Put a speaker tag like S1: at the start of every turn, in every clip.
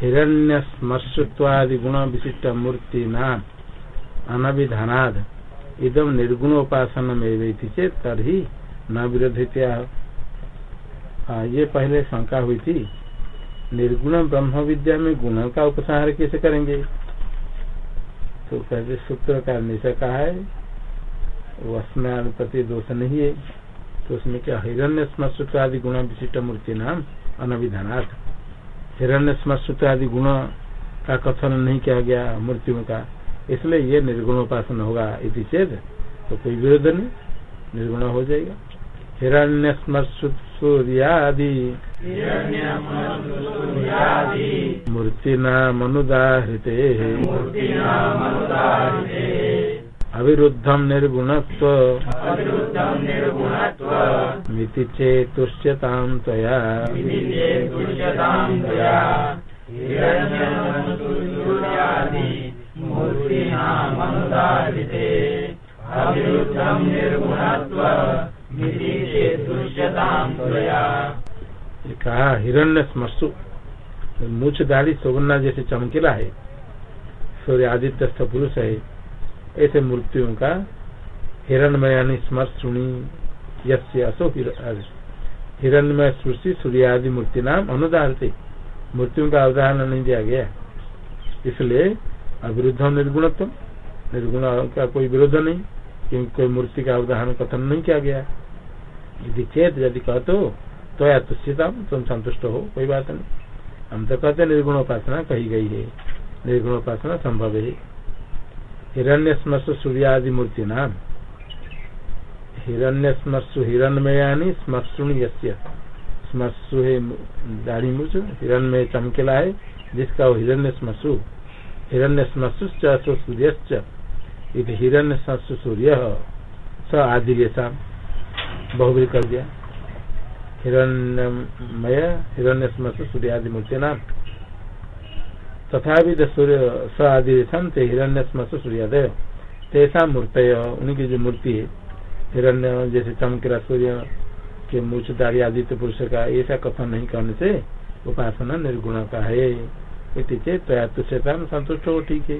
S1: हिरण्य स्मर्शत्वादि गुण विशिष्ट मूर्ति नाम अनभिधानाद। इदम निर्गुण उपासन में चेत तरी न विरोधित्या। ये पहले शंका हुई थी, निर्गुण ब्रह्म विद्या में गुण का उपसंहार कैसे करेंगे? तो कहते सूत्र का निशा कहा है प्रति दोष नहीं है। तो उसमें क्या हिरण्य स्मृत गुण विशिष्ट मूर्ति नाम अनविधानार्थ हिरण्य स्मृत आदि गुण का कथन नहीं किया गया मूर्तियों का। इसलिए ये निर्गुण उपासन होगा इति चेत। तो कोई विरोध नहीं निर्गुण हो जाएगा। हिरण्य सूर्यादि मूर्तिना मनुदाहृते अविरुद्धम निर्गुणत्व। मिति चेतुष्यतां कहा हिरण्य स्मसु मुछ दाढ़ी सोगन्ना जैसे चमकीला है। सूर्य आदित्य पुरुष है। ऐसे मूर्तियों का हिरणमय स्मर्शुणी यसो हिरणमय सृष्टि सूर्य आदि मूर्ति नाम अनुदाहरते मूर्तियों का अवधारण नहीं दिया गया। इसलिए अविरुद्ध निर्गुणत्व। निर्गुण का कोई विरोध नहीं, क्योंकि कोई मूर्ति का उदाहरण कथन नहीं किया गया। यदि चेत यदि कहते हो तो या तुष्यता तुम संतुष्ट हो, कोई बात नहीं। हम तो कहते निर्गुण उपासना कही गई है। निर्गुण उपासना संभव है। हिरण्य स्मर्श सूर्यादि मूर्ति नाम हिरण्य स्मर्शु हिरणमयानी स्मर्शुण यश्य स्मर्शु है दाढ़ी मूर्च हिरणमय चमकेला है, जिसका वो हिरण्य स्मर्शु हिरण्य स्मर्शुश्च सूर्य हिरण्य स्मर्शु सूर्य। स आदि शाम बहुबरी कर दिया। हिरण्यमय हिरण्य स्मर्श सूर्य आदि मूर्ति नाम तथा सूर्य, स आदि ते हिरण्य स्मस सूर्योदय। तेसा मूर्त उनकी जो मूर्ति है, हिरण्य, जैसे चमकरा सूर्य, के दाढ़ी आदित्य पुरुष का, ऐसा कथन नहीं करने से उपासना निर्गुण का है। चेत तो तुष्यता संतुष्ट हो, ठीक है।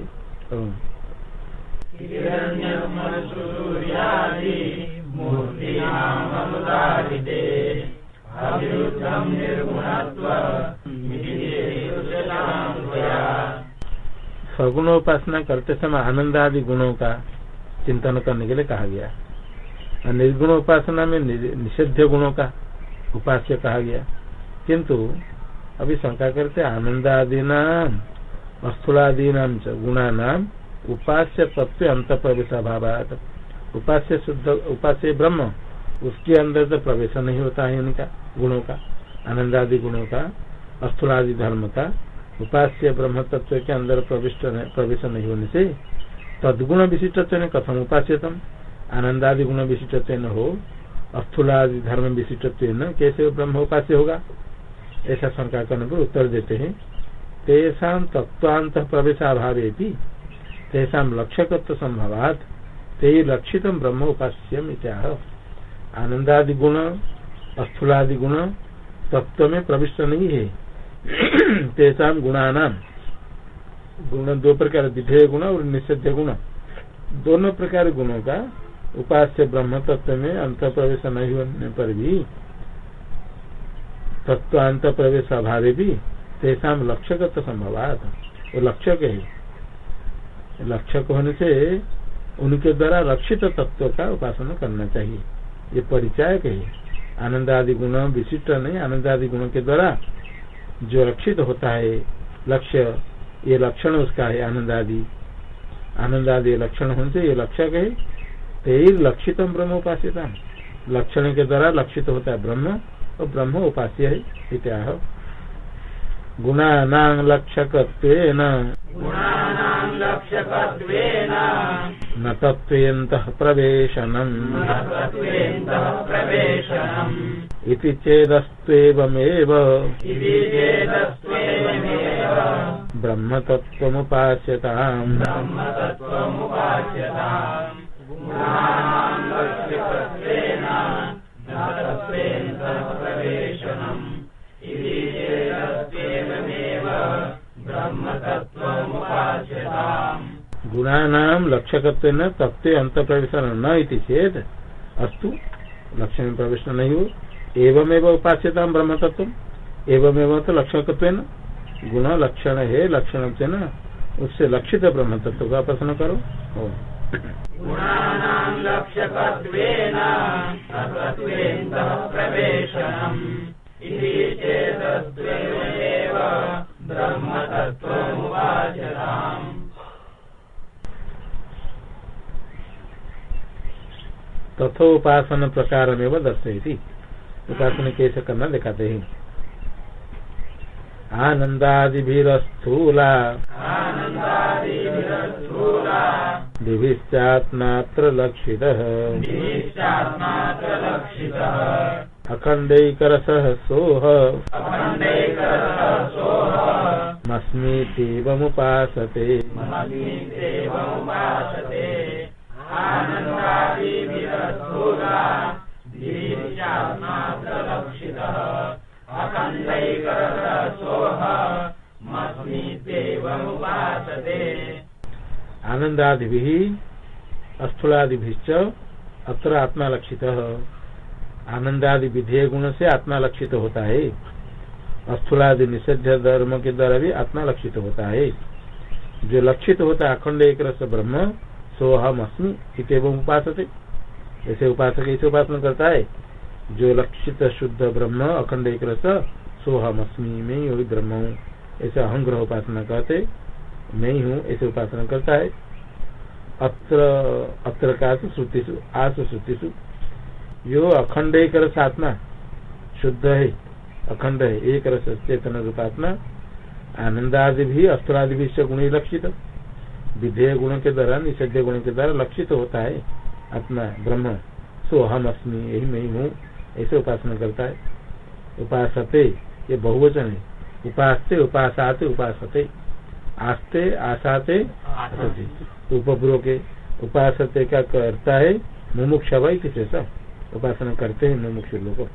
S1: सगुण उपासना करते समय आनंद आदि गुणों का चिंतन करने के लिए कहा गया निर्गुण उपासना में निषिद्ध गुणों का उपास्य कहा गया किंतु अभी शंका करते आनंद आदि नाम अस्थूलादि नाम गुणा नाम उपास्य तत्व अंत प्रवेश अभाव उपास्य शुद्ध, उपास्य ब्रह्म, उसके अंदर तो प्रवेश नहीं होता है उनका गुणों का आनंद आदि गुणों का अस्थूलादि धर्म का उपास्य ब्रह्म तत्व के अंदर प्रविष्ट प्रवेश नहीं होने से तदगुण विशिष्टत्व ने कथम उपास्यतम। आनंदादि गुण विशिष्टत्व न हो, अस्थूलादि धर्म विशिष्टत्व न कैसे ब्रह्म उपास्य होगा? ऐसा शंका करने पर उत्तर देते हैं, तेषा तत्वांत प्रवेश अभाव तेषा लक्ष्यकत्व संभवात, ते लक्षित ब्रह्म उपास्यम इत्याह। आनंदादि गुण, अस्थूलादि गुण तत्व में प्रविष्ट नहीं है। तेसाम गुणानाम गुण दो प्रकार, विधेय गुण और निषेध गुण। दोनों प्रकार गुणों का उपास्य ब्रह्म तत्व में अंत प्रवेश नहीं होने पर भी, तत्व अंत प्रवेश अभाव भी तेसा लक्ष्यगत संभवात। वो लक्ष्यक है। लक्ष्यक होने से उनके द्वारा रक्षित तत्व का उपासना करना चाहिए। ये परिचायक है। आनंद आदि गुण, विशिष्ट नहीं आनंद आदि गुणों के द्वारा जो रक्षित होता है लक्ष्य ये लक्षण उसका है आनंद आदि आनंद आदि लक्षण होने से ये लक्षक है तेर लक्षित ब्रह्म उपास्यता लक्षण के द्वारा लक्षित होता है ब्रह्म और ब्रह्म उपास्य है इत्याह। गुणानां लक्षकत्वेन। न तत्त्वेन्तः प्रवेशनम्। इति चेदस्त्वेवमेव ब्रह्मतत्त्वमुपास्यताम् गुणानाम लक्षकत्व न तत्व अंत प्रवेश न इति चेत अस्तु लक्ष्य में प्रवेश नहीं हो एवं एवं उपास्यता ब्रह्म तत्व एवं एवं तो लक्षकत्व गुण लक्षण है लक्षण से न उससे लक्षित ब्रह्म तत्व का प्रश्न करो। तथोपासन प्रकार में दर्शयती उपासन कैसे करना दिखाते हैं आनन्दादिभिरस्थूला दिभिश्चात्मात्र लक्षितः अखण्डैकरसः सोह मस्मीतीवमुपासते आनंदादि अस्थूलादि अत्र आत्मा लक्षित आनंदादि विधेय गुण से आत्मा लक्षित होता है। अस्थूलादि निषेध धर्म के द्वारा भी आत्मा लक्षित होता है। जो लक्षित होता है, अखंड एक रस ब्रह्म, सोहम अस्मी उपास ऐसे उपासक ऐसे उपासना करता है। जो लक्षित शुद्ध ब्रह्म, अखंड एक रस सोहम अस्मी, में वही ब्रह्म हूँ। ऐसे अहंग्रह उपासना करते, मैं ही हूँ, ऐसे उपासना करता है। अत्र अत्र का श्रुतिषु, आसु श्रुतिषु। जो अखंड एक रस आत्मा शुद्ध है अखंड है एक रस चेतन रूपात्मा आनंदादि भी अस्त्रादि भी गुण लक्षित। विधेय गुण के द्वारा, निषेध गुण के द्वारा लक्षित होता है। आत्मा, ब्रह्म, सो हम अस्मी, यही मैं हूँ, ऐसे उपासना करता है। उपासते, ये बहुवचन है। उपासते, उपासाते, उपासते। आस्ते, आसाते। उपपूर्व के उपासते क्या करता है? मुमुक्ष भाई किसे सब उपासना करते हैं मुमुक्ष लोग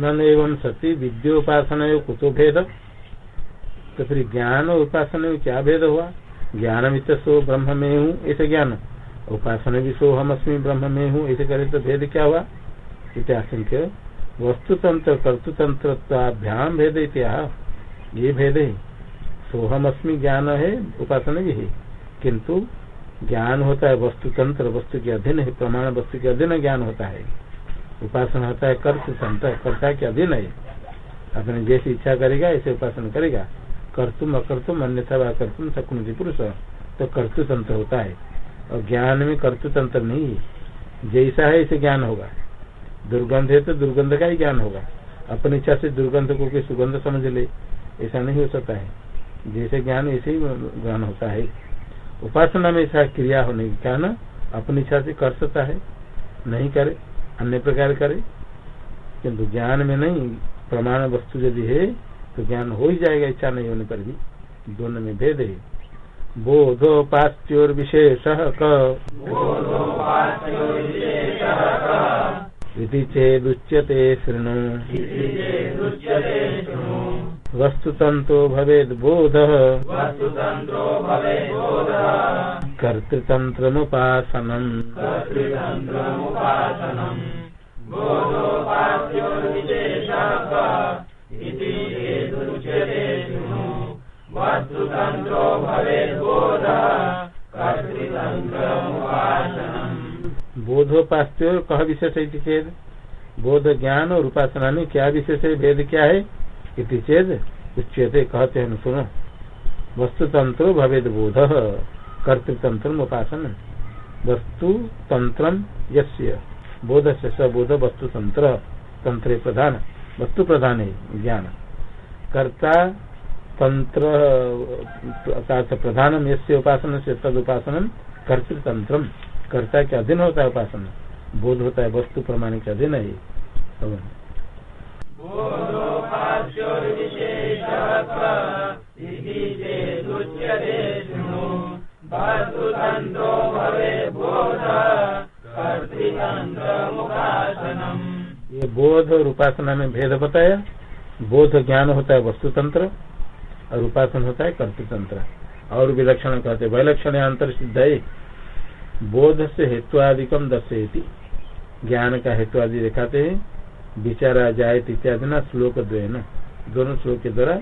S1: न एवं सती विद्योपासना कुतो भेद? तो फिर ज्ञान और उपासना में क्या भेद हुआ? ज्ञान सो ब्रह्म में हूँ ऐसे ज्ञान। उपासना भी सो हम अस्मी ब्रह्म में हूँ ऐसे करे तो भेद क्या हुआ? इत्याशंक्य वस्तुतंत्र कर्तुतंत्राभ्याम भेद इतिहास ये भेद। है सोहम अस्मी ज्ञान है, उपासना भी है किंतु ज्ञान होता है वस्तु तंत्र वस्तु के अधीन है, प्रमाण वस्तु के अधीन ज्ञान होता है। उपासना होता है कर्त तंत्र कर्ता के अधीन है। अपने जैसी इच्छा करेगा, ऐसे उपासना करेगा। कर्तुम, अकर्तुम, अन्यथा कर्तुम सकुन पुरुष। तो कर्तु तंत्र होता है। और ज्ञान में कर्तु तंत्र नहीं है। जैसा है ऐसे ज्ञान होगा। दुर्गंध है तो दुर्गंध का ही ज्ञान होगा। अपनी इच्छा से दुर्गंध को कोई सुगंध समझ ले, ऐसा नहीं हो सकता है। जैसे ज्ञान, ऐसे ही ज्ञान होता है। उपासना में ऐसा क्रिया होने की कारण अपनी इच्छा से कर सकता है। नहीं करे, अन्य प्रकार करे। किंतु ज्ञान में नहीं। प्रमाण वस्तु यदि है तो ज्ञान हो ही जाएगा, इच्छा नहीं होने पर भी। दोनों में भेद है। बोधोपास्योर विशेष इति चेदुच्यते शृणु। वस्तुतंत्रो भवेद बोध। कर्तृतंत्रमुपासनम् बोधोपास्य कह विशेष चेत बोध ज्ञान और उपासना में क्या विशेष है? भेद क्या है? इति चेत उच्यते, कहते हैं, सुनो। वस्तु तंत्र भवेद बोध कर्तृतंत्र उपासन वस्तु तंत्र बोध से सबोध वस्तु तंत्र तंत्र प्रधान। वस्तु प्रधान है ज्ञान। कर्ता तंत्र प्रधानम यसे उपासन से तद उपासनम कर्तृतंत्र कर्ता के अधीन होता है उपासना। बोध होता है वस्तु प्रमाण के अधीन है ये बोध और उपासना में भेद बताया। बोध ज्ञान होता है वस्तुतंत्र। और उपासना होता है कर्तृतंत्र। और विलक्षण कहते वैलक्षण अंतर सिद्ध है। बोध से हेतुआदिकम दर्शयती। ज्ञान का हेतु आदि दिखाते हैं। विचारा जाए इत्यादि ना श्लोक द्वय दोनों श्लोक के द्वारा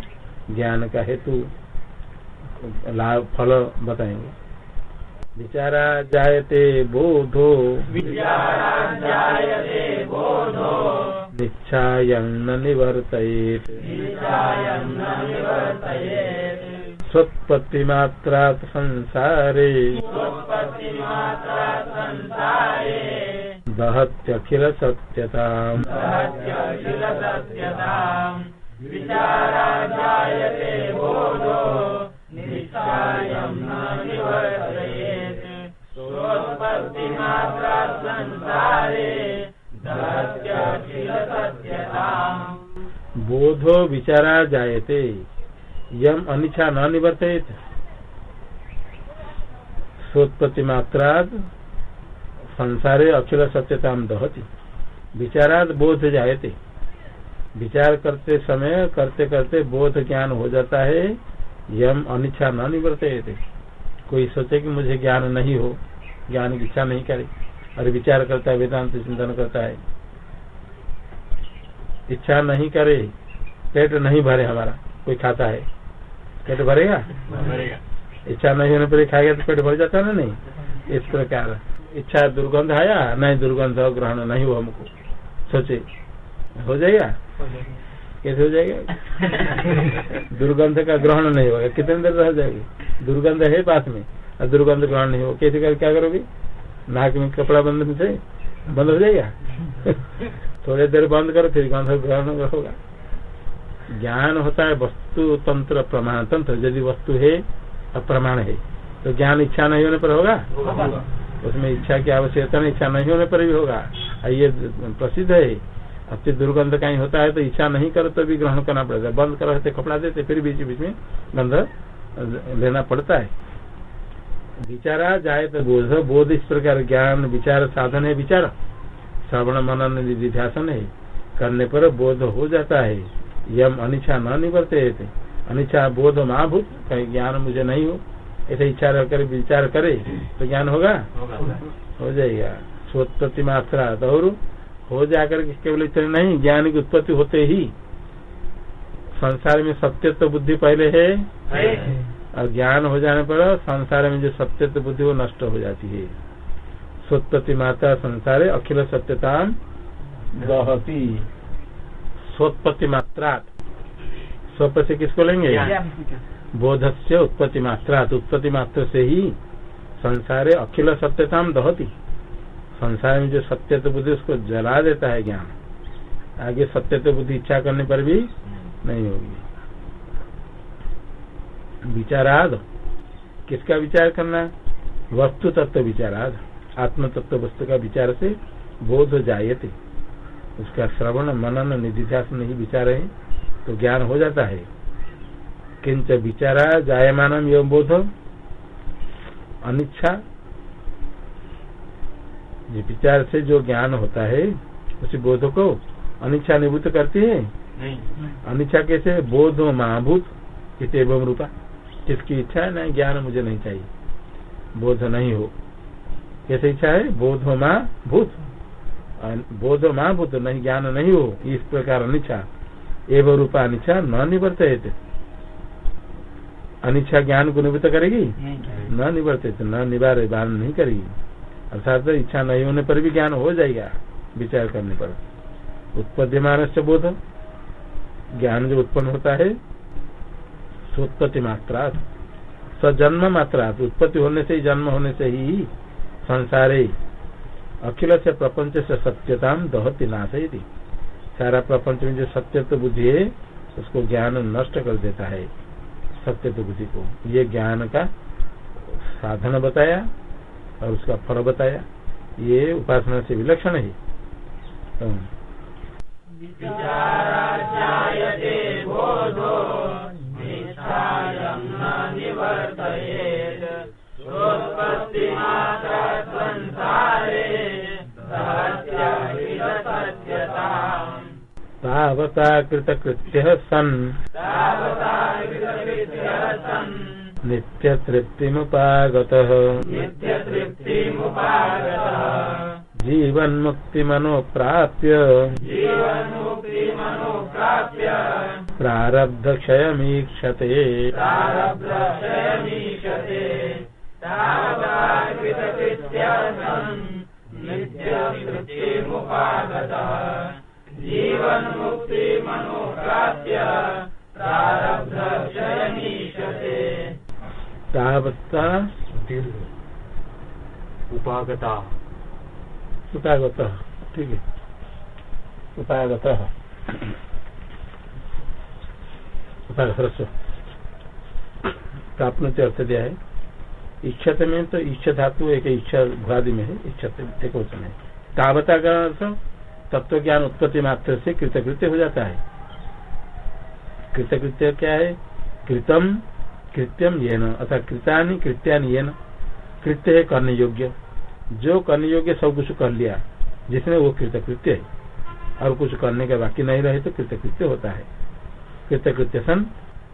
S1: ज्ञान का हेतु लाभ, फल बताएँगे। विचारा जायते बोधो। निच्छायन्न निवर्तयेत्। स्वत्पत्तिमात्रात् संसारे। दहत्यखिल सत्यताम् विचारा जायते बोधो विचारा जायते। यम अनिच्छा न निवर्तित सोत्पत्ति मात्रा संसारे अखिल सत्यता दहती। विचाराद बोध जायते। विचार करते समय, करते करते बोध ज्ञान हो जाता है। यम अनिच्छा न निवर्त कोई सोचे कि मुझे ज्ञान नहीं हो, ज्ञान की इच्छा नहीं करे। और विचार करता है वेदांत चिंतन करता है। इच्छा नहीं करे पेट नहीं भरे हमारा कोई खाता है? पेट भरेगा? इच्छा नहीं होने पर खाएगा तो पेट भर जाता ना नहीं? इस प्रकार। इच्छा दुर्गंध आया नहीं दुर्गंध ग्रहण नहीं हो हमको। सोचे हो जाएगा? कैसे हो जाएगा? दुर्गंध का ग्रहण नहीं होगा। कितने देर रह जाएगी? दुर्गंध है पास में। और दुर्गंध ग्रहण नहीं होगा। कैसे कर क्या करोगे? नाक में कपड़ा बंद से बंद हो जाएगा? थोड़ी देर बंद करो फिर गंध ग्रहण होगा। ज्ञान होता है वस्तु तंत्र प्रमाण। तंत्र यदि वस्तु है और प्रमाण है। तो ज्ञान इच्छा नहीं होने पर होगा? उसमें इच्छा की आवश्यकता नहीं इच्छा नहीं होने पर भी होगा। ये प्रसिद्ध है। अति दुर्गंध कहीं होता है तो इच्छा नहीं करो तो भी ग्रहण करना पड़ेगा। बंद करो रहते कपड़ा देते फिर बीच बीच में गंध लेना पड़ता है। विचारा जाए तो बोध बोध इस प्रकार ज्ञान विचार साधन है विचार श्रवण मनन निधिध्यासन है करने पर बोध हो जाता है यम अनिच्छा न निवर्ते अनिच्छा बोध महाभूत कहीं ज्ञान मुझे नहीं हो ऐसे इच्छा रहकर विचार करे तो ज्ञान होगा हो जाएगा स्वोत्पत्ति मात्रा और हो जाकर केवल इतने नहीं ज्ञान की उत्पत्ति होते ही संसार में सत्य तो बुद्धि पहले है और ज्ञान हो जाने पर संसार में जो सत्य बुद्धि वो नष्ट हो जाती है। स्वत्पत्ति माता संसार अखिल सत्यता दहती। स्वत्पत्ति मात्रा स्वप से किसको लेंगे? बोध से उत्पत्ति मात्रा उत्पत्ति मात्र से ही संसारे अखिल सत्यता दहती। संसार में जो सत्य तो बुद्धि उसको जला देता है ज्ञान। आगे सत्य तो बुद्धि इच्छा करने पर भी नहीं होगी। विचाराद। किसका विचार करना वस्तु तत्व विचाराद। आत्म तत्व वस्तु का विचार से बोध जायते। उसका श्रवण मनन निधिध्यास नहीं विचार है तो ज्ञान हो जाता है। किंच विचारा जायमान एवं बोध। अनिच्छा। विचार से जो ज्ञान होता है उसी बोध को अनिच्छा निवृत्त करती है? अनिच्छा कैसे? बोध महाभूत इत एवं रूपा। किसकी इच्छा है नहीं ज्ञान मुझे नहीं चाहिए। बोध नहीं हो। कैसे इच्छा है? बोध माँ भूत। बोध माँ भूत नहीं ज्ञान नहीं हो। इस प्रकार अनिच्छा। एवं रूपा अनिच्छा न निवर्त अनिच्छा ज्ञान को निवृत्त करेगी? न निवर्तित न निवार नहीं करेगी। अर्थात इच्छा नहीं होने पर भी ज्ञान हो जाएगा विचार करने पर। उत्पद्यमान से बोध। ज्ञान जो उत्पन्न होता है सोत्पत्ति मात्रा सजन्म मात्रा उत्पत्ति होने से ही, जन्म होने से ही संसारे अखिल से प्रपंच से सत्यता दहती नाश सारा प्रपंच में जो सत्य तो बुद्धि है, उसको ज्ञान नष्ट कर देता है सत्य तो बुद्धि को। ये ज्ञान का साधन बताया और उसका फल बताया। ये उपासना से विलक्षण है। तो तावता कृतकृत्यः सन्। नित्यतृप्तिमुपागतः। जीवन्मुक्तिमनो प्राप्य प्रारब्धक्षयमीक्षते
S2: जीवन मुक्ति मनोप्राप्य प्रारब्ध क्षयमीशते
S1: तावता
S2: उपागता।
S1: उपागत, ठीक है। उपागत। प्राप्त अर्थ दिया है। इच्छत में तो इच्छा धातु एक इच्छा भुआदि में है। इच्छत एक वचन है तावता का अर्थ तत्व ज्ञान उत्पत्ति मात्र से कृतकृत्य हो जाता है। कृतकृत्य क्या है? कृतम, कृत्यम ये न अर्थात कृतानी कृत्यानि ये न कृत्य है करने योग्य जो करने योग्य सब कुछ कर लिया जिसने वो कृतकृत्य है। और कुछ करने का बाकी नहीं रहे तो कृतकृत्य होता है। कृतकृत्य सन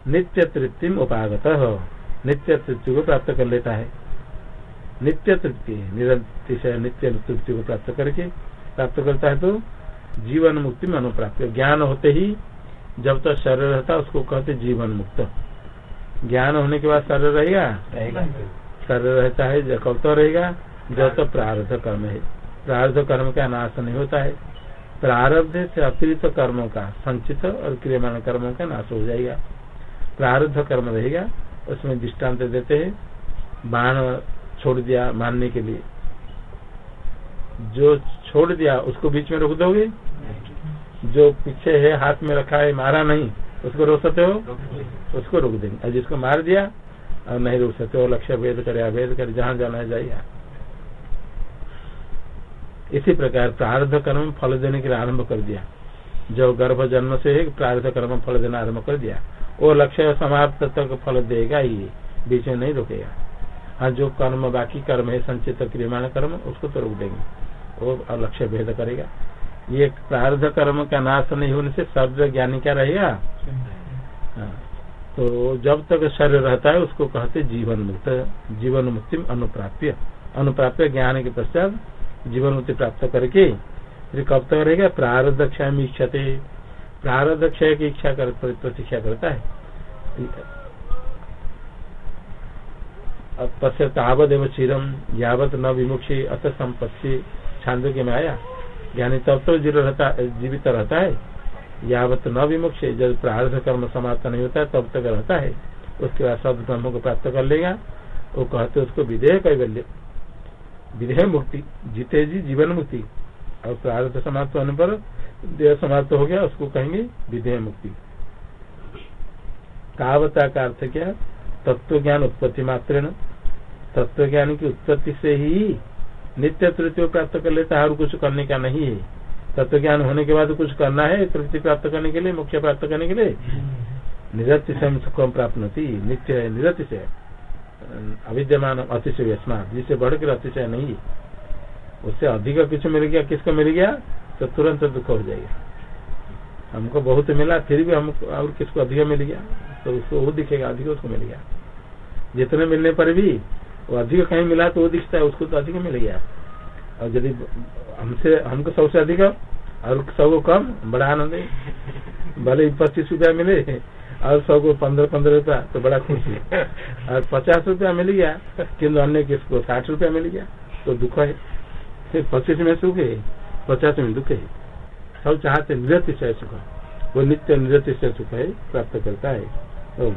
S1: नित्य तृप्ति उपागत। नित्य तृप्ति को प्राप्त कर लेता है। नित्य तृप्ति निरंतर नित्य तृप्ति को प्राप्त करके प्राप्त करता है तो जीवन मुक्ति में अनुप्राप्त ज्ञान होते ही जब तक तो शरीर रहता उसको कहते जीवन मुक्त। ज्ञान होने के बाद शरीर रहेगा? शरीर रहता है कब तो रहेगा जब तो प्रारब्ध कर्म है। प्रारब्ध कर्म का नाश नहीं होता है। प्रारब्ध से अतिरिक्त कर्मों का संचित और क्रियमान कर्मों का नाश हो जाएगा। प्रारब्ध कर्म रहेगा उसमें दृष्टांत देते हैं। बाण छोड़ दिया मानने के लिए। जो छोड़ दिया, उसको बीच में रोक दोगे? जो पीछे है, हाथ में रखा है, मारा नहीं, उसको रोक सकते हो? उसको रोक देंगे। और जिसको मार दिया और नहीं रोक सकते हो। लक्ष्य भेद करे, अभेद करे, जहाँ जाना है जाइए। इसी प्रकार प्रार्ध कर्म फल देने के लिए आरंभ कर दिया। जो गर्भ जन्म से है, प्रारब्ध कर्म फल देना आरंभ कर दिया। वो लक्ष्य समाप्त तक फल देगा ही, बीच में नहीं रोकेगा। हाँ जो कर्म, बाकी कर्म है, संचित क्रियमाण कर्म, उसको तो रोक देंगे। वो लक्ष्य भेद करेगा। ये प्रारब्ध कर्म का नाश नहीं होने से सर्व ज्ञानी क्या रहेगा? हाँ, तो जब तक शरीर रहता है उसको कहते जीवन मुक्त। जीवन मुक्ति अनुप्राप्य। अनुप्राप्य ज्ञान के पश्चात जीवन मुक्ति प्राप्त करके फिर कब तक रहेगा? प्रारब्ध क्षय में इच्छते। प्रारब्ध क्षय की इच्छा कर प्रतीक्षा करता है। तस्य तावदेव चिरम यावत न विमुक्षी अत संपत्ति। छांदोग्य में आया। ज्ञानी तब तो जीवित रहता है। यावत न विमुक्ष जब प्रार्थ कर्म समाप्त नहीं होता तब तक रहता है। उसके बाद शब्द ब्रह्म को प्राप्त कर लेगा। वो कहते उसको विधेय कैवल्य। विधेय मुक्ति जीते जी जीवन मुक्ति। और प्रार्थ समाप्त होने पर देह समाप्त हो गया, उसको कहेंगे विधेय मुक्ति। कावता का अर्थ क्या? तत्व ज्ञान उत्पत्ति मात्र तत्व ज्ञान की उत्पत्ति से ही नित्य तृतीय प्राप्त कर लेता है और कुछ करने का नहीं है। तत्व ज्ञान होने के बाद कुछ करना है तृप्ति प्राप्त करने के लिए, मुख्य प्राप्त करने के लिए। निरति से सुखम प्राप्त होती नित्य निरति से। अविद्यमान, अतिशय व्यस्मा जिससे बढ़कर अतिशय नहीं है। उससे अधिक कुछ मिल गया, किसको मिल गया? तो तुरंत दुख हो जाएगा। हमको बहुत मिला, फिर भी हमको और किसको अधिक मिल गया? तो उसको वो दिखेगा, अधिक उसको मिल गया। जितने मिलने पर भी वो अधिक कहीं मिला तो वो दिखता है, उसको तो अधिक मिल गया। और यदि हमसे, हमको सबसे अधिक, और सौ को कम बड़ा आनंद है भले पच्चीस रुपया मिले, और सौ को पंद्रह पंद्रह रुपया तो बड़ा खुशी। और पचास रुपया मिल गया किन्तु अन्य किसको, साठ रुपया मिल गया तो दुख है। फिर पच्चीस में सुख है, पचास में दुख है। सब चाहते नृत्य से सुख। वो नित्य नृत्य से सुख है, प्राप्त करता है।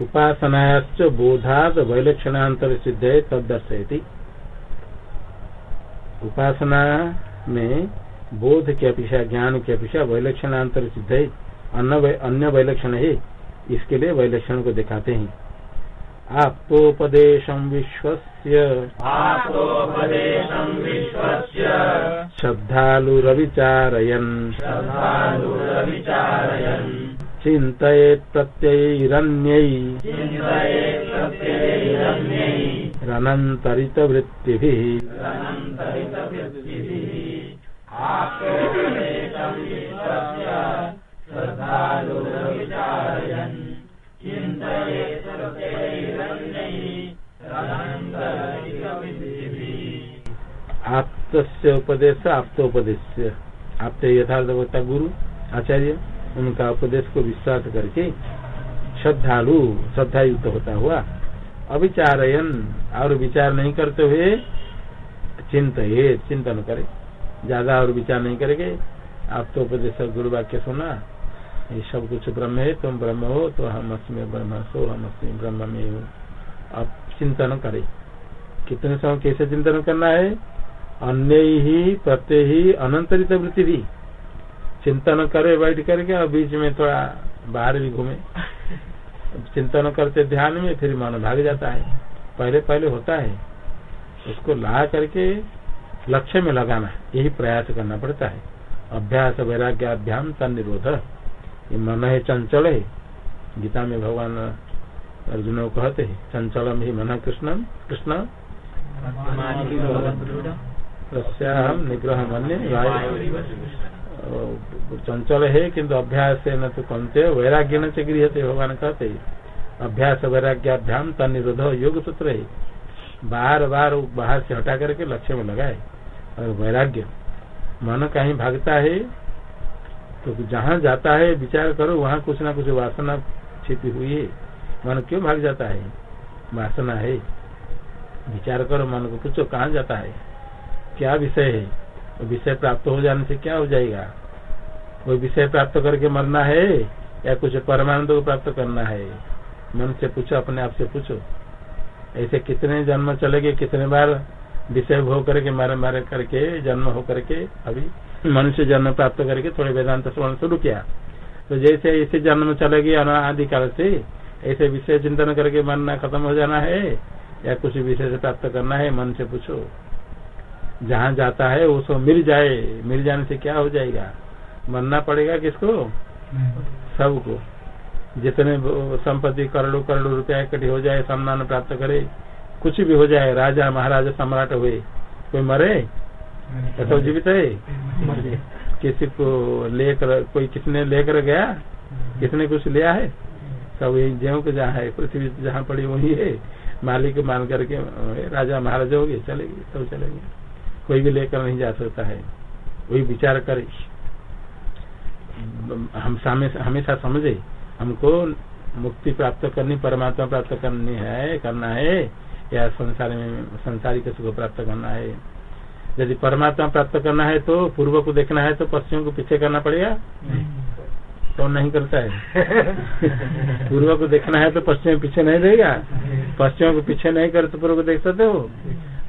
S1: उपासनायाच बोधाद वैलक्षणांतर सिद्ध है तद दर्शयती उपासना में बोध की अपेक्षा, ज्ञान की अपेक्षा वैलक्षणांतर सिद्ध है अन्य वैलक्षण है इसके लिए वैलक्षण को दिखाते हैं। आप्तोपदेशं विश्वस्य।
S2: आप्तोपदेशं विश्वस्य।
S1: श्रद्धालुरविचारयन्।
S2: श्रद्धालुरविचारयन्।
S1: चिन्तयेत् प्रत्ययैरन्यै
S2: चिन्तयेत् प्रत्ययैरन्यै
S1: रनन्तरितवृत्तिभिः।
S2: रनन्तरितवृत्तिभिः। आप्तोपदेशं विश्वस्य। श्रद्धालुरविचारयन्।
S1: आप्तस्य उपदेश आप्तोपदेश आप्त यथार्थ होता गुरु, आचार्य, उनका उपदेश को विश्वास करके श्रद्धालु श्रद्धा युक्त होता हुआ अविचारयन और विचार नहीं करते हुए चिंत ये चिंतन करे। ज़्यादा और विचार नहीं करेंगे। आप तो उपदेश गुरु वाक्य सुना। ये सब कुछ ब्रह्म है, तुम ब्रह्म हो तो हम अस्मी ब्रह्म, सो हम अस्मी ब्रह्म में हो। अब चिंतन करे। कितने समय कैसे चिंतन करना है? अन्य ही प्रत्यय ही अनंतरित वृत्ति भी चिंतन करे बैठ करके, और बीच में थोड़ा बाहर भी घूमे। चिंतन करते ध्यान में, फिर मन भाग जाता है। पहले पहले होता है। उसको ला करके लक्ष्य में लगाना, यही प्रयास करना पड़ता है। अभ्यास वैराग्याभ्याम तन निरोध ये मन है चंचल है। गीता में भगवान अर्जुन कहते हैं, चंचलम ही मन कृष्ण कृष्ण। तस्याहम निग्रह मन चंचल है किंतु अभ्यास से न तो कंते वैराग्य न गृह थे भगवान कहते। अभ्यास वैराग्याभ्याम तन निरोध योग सूत्र है बार बार बाहर से हटा करके लक्ष्य में लगाए। और वैराग्य। मन कहीं भागता है तो जहाँ जाता है विचार करो वहाँ कुछ ना कुछ वासना छिपी हुई है। मन क्यों भाग जाता है? वासना है। विचार करो मन को पूछो कहाँ जाता है? क्या विषय है? विषय प्राप्त हो जाने से क्या हो जाएगा? कोई विषय प्राप्त करके मरना है या कुछ परमानंद को प्राप्त करना है? मन से पूछो, अपने आप से पूछो। ऐसे कितने जन्म चलेगे कितने बार विषय भोग करके, मारे मारे करके, जन्म हो करके, अभी मनुष्य जन्म प्राप्त करके थोड़े वेदांत श्रवण शुरू किया। तो जैसे ऐसे जन्म चलेगी आदि काल से, ऐसे विषय चिंतन करके मरना खत्म हो जाना है या कुछ विषय से प्राप्त करना है, मन से पूछो। जहाँ जाता है वो सब मिल जाए। मिल जाने से क्या हो जाएगा? मरना पड़ेगा किसको? सबको। जितने संपत्ति करोड़ों करोड़ों रुपया इकट्ठी हो जाए सम्मान प्राप्त करे कुछ भी हो जाए राजा महाराजा सम्राट हुए कोई मरे? सब जीवित है? किसी को लेकर कोई किसने लेकर गया? किसने कुछ लिया है? सब यही ज्यो को जहाँ है पृथ्वी जहाँ पड़ी वही है। मालिक मान करके राजा महाराजा हो गए चलेगी सब चलेंगे कोई भी लेकर नहीं जा सकता है। वही विचार करे हम हमेशा समझे हमको मुक्ति प्राप्त करनी परमात्मा प्राप्त करनी है करना है या संसार में संसारिक सुख प्राप्त करना है। यदि परमात्मा प्राप्त करना है तो पूर्व को देखना है तो पश्चिम को पीछे करना पड़ेगा। तो नहीं करता है। पूर्व को देखना है तो पश्चिम पीछे नहीं रहेगा। पश्चिम को पीछे नहीं करे तो पूर्व को देख सकते हो।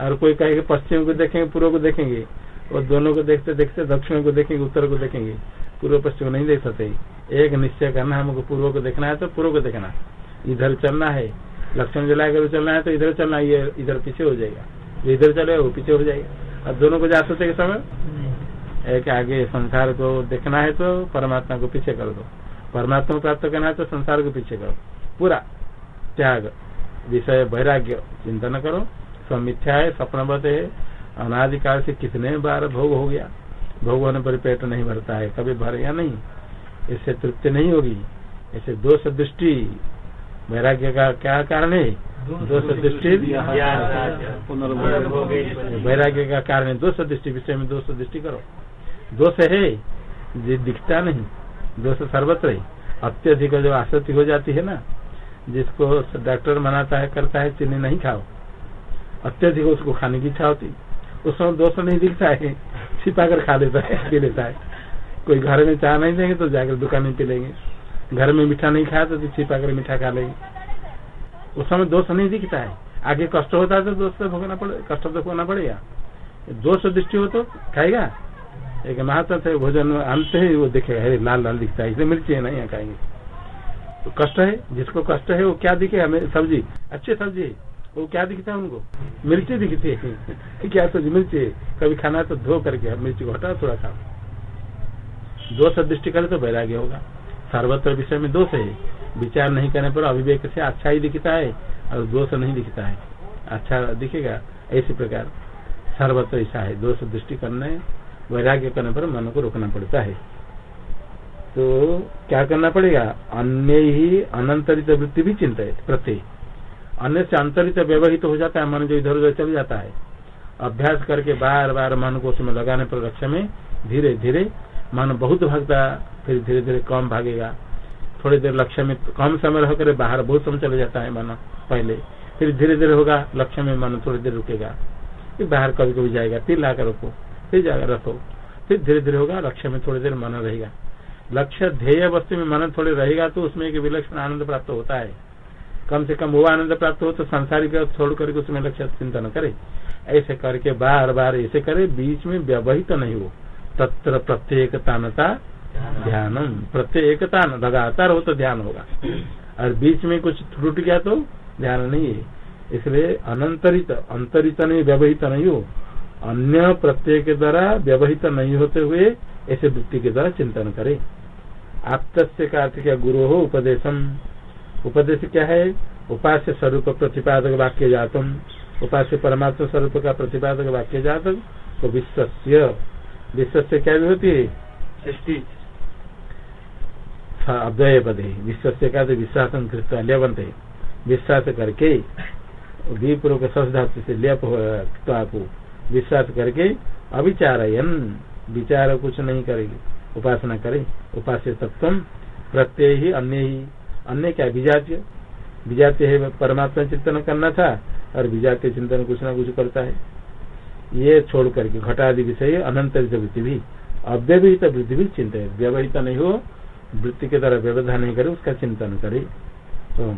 S1: और कोई कहेगा पश्चिम को देखेंगे पूर्व को देखेंगे और दोनों को देखते देखते दक्षिण को देखेंगे उत्तर को देखेंगे पूर्व पश्चिम को नहीं देख सकते। एक निश्चय करना हमको पूर्व को देखना है तो पूर्व को देखना इधर चलना है लक्षण जलाकर चलना है तो इधर चलना ये इधर पीछे हो जाएगा। जो इधर चलेगा वो पीछे हो जाएगा। और दोनों को जा सकते समय? एक आगे संसार को देखना है तो परमात्मा को पीछे कर दो। परमात्मा को प्राप्त करना है तो संसार को पीछे करो। पूरा त्याग विषय वैराग्य चिंतन करो। मिथ्या है सपनबद्ध है अनाधिकार से कितने बार भोग हो गया? भोग होने पर पेट नहीं भरता है। कभी भर भरेगा नहीं? इससे तृप्ति नहीं होगी। ऐसे दोष दृष्टि। वैराग्य का क्या कारण है? दोष दृष्टि। वैराग्य का कारण है। दोष दृष्टि। विषय में दोष दृष्टि करो। दोष है। दिखता नहीं। दोष सर्वत्र है। अत्यधिक जो आसक्ति हो जाती है ना, जिसको डॉक्टर मनाता है, करता है, चीनी नहीं खाओ। अत्यधिक उसको खाने की इच्छा होती। उस समय दोष नहीं दिखता है छिपा कर खा लेता है, पी लेता है। कोई घर में चाह नहीं देंगे तो जाकर दुकान में पी लेंगे। घर में मीठा नहीं खाया तो छिपा कर मीठा खा लेंगे। उस समय दोष नहीं दिखता है। आगे कष्ट होता है तो दोष तो भोगना पड़े, कष्ट तो भोगना पड़ेगा। दोष दृष्टि हो तो खाएगा। एक महात्मा थे भोजन अंत है, वो देखेगा। अरे, लाल लाल दिखता है, इसे मिर्ची है ना, यहाँ खाएँगे। तो कष्ट है, जिसको कष्ट है, वो क्या दिखे? हमें सब्ज़ी। अच्छी सब्ज़ी है। वो क्या दिखता है उनको? मिर्ची दिखती है। क्या सब्ज़ी मिर्ची? कभी खाना तो धो करके मिर्ची को हटा, थोड़ा खाओ दो दृष्टि करे तो वैराग्य होगा। सर्वत्र विषय में दोष है। विचार नहीं करने पर अभिवेक से अच्छा ही दिखता है, और दोष नहीं दिखता है। अच्छा दिखेगा, ऐसे प्रकार। सर्वत्र ऐसा है। दोष दृष्टि करने, वैराग्य करने पर मन को रोकना पड़ता है। तो क्या करना पड़ेगा? अन्य ही अनंतरित वृत्ति भी चिंता है प्रत्यय। अन्य से अंतरित व्यवहित हो जाता है, मन जो इधर उधर चल जाता है। अभ्यास करके बार बार मन को उसमें लगाने पर लक्ष्य में धीरे धीरे मन बहुत भागता, फिर धीरे धीरे कम भागेगा। थोड़ी देर लक्ष्य में कम समय रह कर बाहर बहुत समय चले जाता है मन, पहले। फिर धीरे धीरे होगा, लक्ष्य में मन थोड़ी देर रुकेगा। फिर बाहर कभी कभी जाएगा फिर लाकर रखो, फिर जाकर रखो। फिर धीरे धीरे होगा, लक्ष्य में थोड़ी देर मन रहेगा। लक्ष्य, ध्येय वस्तु में मन थोड़े रहेगा तो उसमें एक विलक्षण आनंद प्राप्त होता है। कम से कम वो आनंद प्राप्त हो तो संसारिक छोड़ करके उसमें लक्ष्य चिंतन करे। ऐसे करके बार बार ऐसे करे, बीच में व्यवहित तो नहीं हो। तत्र प्रत्येकता ध्यानम। प्रत्येकता लगातार हो तो ध्यान होगा। और बीच में कुछ टूट गया तो ध्यान नहीं है। इसलिए अनंतरित, अंतरित नहीं, व्यवहित नहीं हो। अन्य प्रत्यय के द्वारा व्यवहित नहीं होते हुए ऐसे वृत्ति के द्वारा चिंतन करे। आप्त का क्या गुरु हो उपदेशम। उपदेश क्या है। उपास्य स्वरूप प्रतिपादक वाक्य जातम। उपास्य परमात्मा स्वरूप का प्रतिपादक वाक्य जातक तो विश्व विश्व क्या भी होती है सृष्टि। अव्यय पदे विश्व से क्या विश्वास लेवंत है विश्वास करके सधातु से लेप आपको विश्वास करके अविचारयन। विचार कुछ नहीं करेगी। उपासना करे। उपास्य तत्व प्रत्यय ही अन्य ही अन्य क्या विजातीय। विजातीय है, परमात्मा चिंतन करना था और विजातीय चिंतन कुछ ना कुछ करता है। ये छोड़ करके घटादि विषय अनंत वृत्ति भी। अव्यवहित वृद्धि भी चिंतित व्यवहित नहीं हो, वृत्ति के द्वारा व्यवधान नहीं करे, उसका चिंतन करे। तो